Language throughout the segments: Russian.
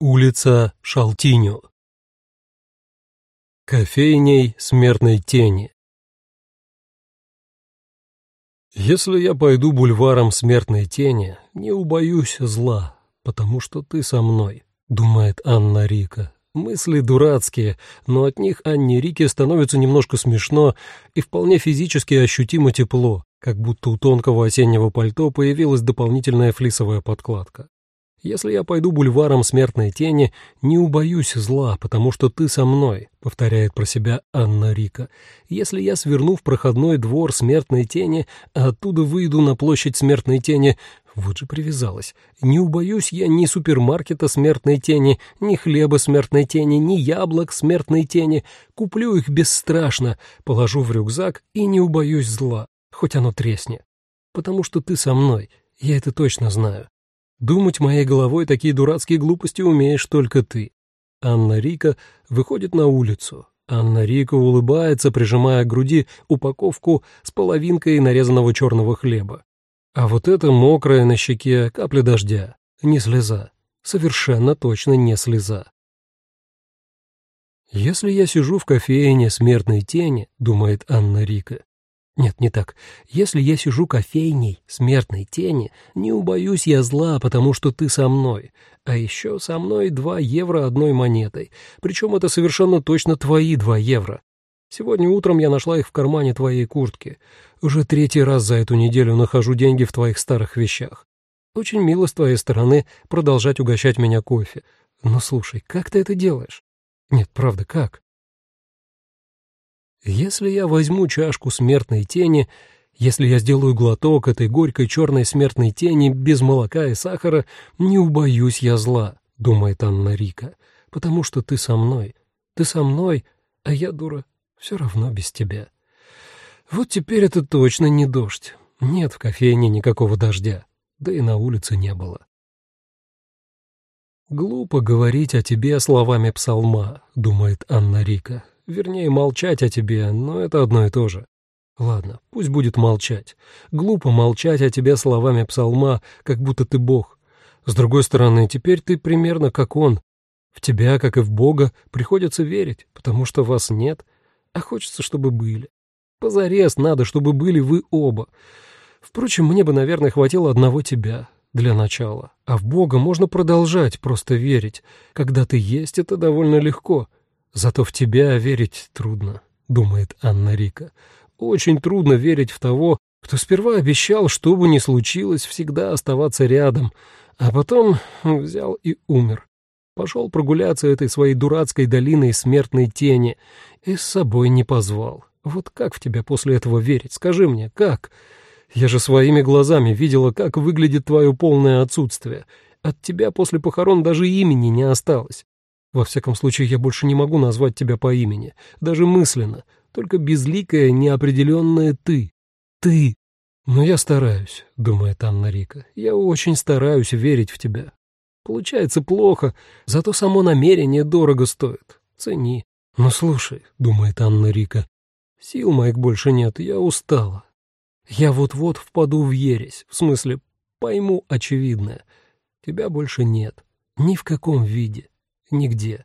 Улица Шалтиню. Кофейней смертной тени. Если я пойду бульваром смертной тени, не убоюсь зла, потому что ты со мной, думает Анна Рика. Мысли дурацкие, но от них Анне Рике становится немножко смешно и вполне физически ощутимо тепло, как будто у тонкого осеннего пальто появилась дополнительная флисовая подкладка. Если я пойду бульваром смертной тени, не убоюсь зла, потому что ты со мной, — повторяет про себя Анна Рика. Если я сверну в проходной двор смертной тени, а оттуда выйду на площадь смертной тени, вот же привязалась. Не убоюсь я ни супермаркета смертной тени, ни хлеба смертной тени, ни яблок смертной тени. Куплю их бесстрашно, положу в рюкзак и не убоюсь зла, хоть оно треснет. Потому что ты со мной, я это точно знаю. Думать моей головой такие дурацкие глупости умеешь только ты. Анна Рика выходит на улицу. Анна Рика улыбается, прижимая к груди упаковку с половинкой нарезанного черного хлеба. А вот это мокрая на щеке капля дождя, не слеза. Совершенно точно не слеза. «Если я сижу в кофейне смертной тени», — думает Анна Рика, нет, не так. Если я сижу кофейней, смертной тени, не убоюсь я зла, потому что ты со мной. А еще со мной два евро одной монетой. Причем это совершенно точно твои два евро. Сегодня утром я нашла их в кармане твоей куртки. Уже третий раз за эту неделю нахожу деньги в твоих старых вещах. Очень мило с твоей стороны продолжать угощать меня кофе. Но слушай, как ты это делаешь? Нет, правда, как? Если я возьму чашку смертной тени, если я сделаю глоток этой горькой черной смертной тени без молока и сахара, не убоюсь я зла, думает Анна Рика, потому что ты со мной. Ты со мной, а я, дура, все равно без тебя. Вот теперь это точно не дождь. Нет в кофейне никакого дождя, да и на улице не было. «Глупо говорить о тебе словами псалма», — думает Анна Рика. Вернее, молчать о тебе, но это одно и то же. Ладно, пусть будет молчать. Глупо молчать о тебе словами псалма, как будто ты Бог. С другой стороны, теперь ты примерно как он. В тебя, как и в Бога, приходится верить, потому что вас нет, а хочется, чтобы были. Позарез надо, чтобы были вы оба. Впрочем, мне бы, наверное, хватило одного тебя для начала. А в Бога можно продолжать просто верить. Когда ты есть, это довольно легко — Зато в тебя верить трудно, думает Анна Рика. Очень трудно верить в того, кто сперва обещал, что бы ни случилось, всегда оставаться рядом, а потом взял и умер. Пошел прогуляться этой своей дурацкой долиной смертной тени и с собой не позвал. Вот как в тебя после этого верить? Скажи мне, как? Я же своими глазами видела, как выглядит твое полное отсутствие. От тебя после похорон даже имени не осталось. Во всяком случае, я больше не могу назвать тебя по имени, даже мысленно, только безликая, неопределенная ты. Ты. Но я стараюсь, думает Анна Рика. Я очень стараюсь верить в тебя. Получается плохо, зато само намерение дорого стоит. Цени. Но слушай, думает Анна Рика, сил моих больше нет, я устала. Я вот-вот впаду в ересь, в смысле, пойму очевидное. Тебя больше нет. Ни в каком виде нигде.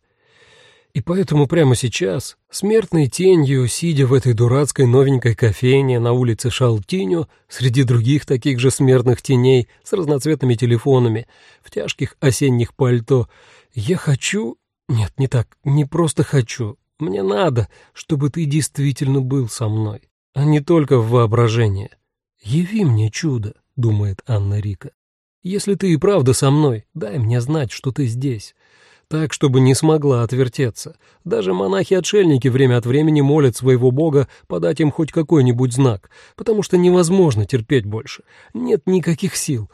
И поэтому прямо сейчас, смертной тенью, сидя в этой дурацкой новенькой кофейне на улице Шалтиню, среди других таких же смертных теней с разноцветными телефонами, в тяжких осенних пальто, я хочу... Нет, не так, не просто хочу. Мне надо, чтобы ты действительно был со мной, а не только в воображении. Яви мне чудо, думает Анна Рика. Если ты и правда со мной, дай мне знать, что ты здесь так, чтобы не смогла отвертеться. Даже монахи-отшельники время от времени молят своего бога подать им хоть какой-нибудь знак, потому что невозможно терпеть больше. Нет никаких сил.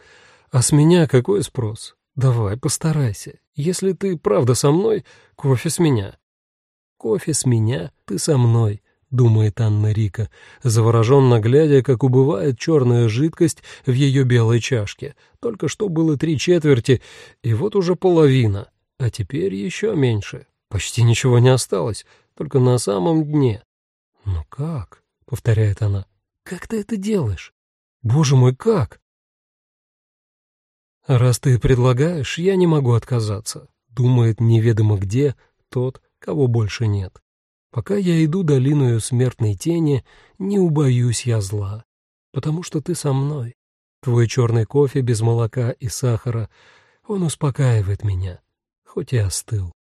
А с меня какой спрос? Давай, постарайся. Если ты правда со мной, кофе с меня. Кофе с меня, ты со мной. — думает Анна Рика, завороженно глядя, как убывает черная жидкость в ее белой чашке. Только что было три четверти, и вот уже половина. А теперь еще меньше. Почти ничего не осталось, только на самом дне. «Ну как?» — повторяет она. «Как ты это делаешь? Боже мой, как?» «Раз ты предлагаешь, я не могу отказаться», — думает неведомо где тот, кого больше нет. Пока я иду долиною смертной тени, не убоюсь я зла, потому что ты со мной. Твой черный кофе без молока и сахара, он успокаивает меня, хоть и остыл.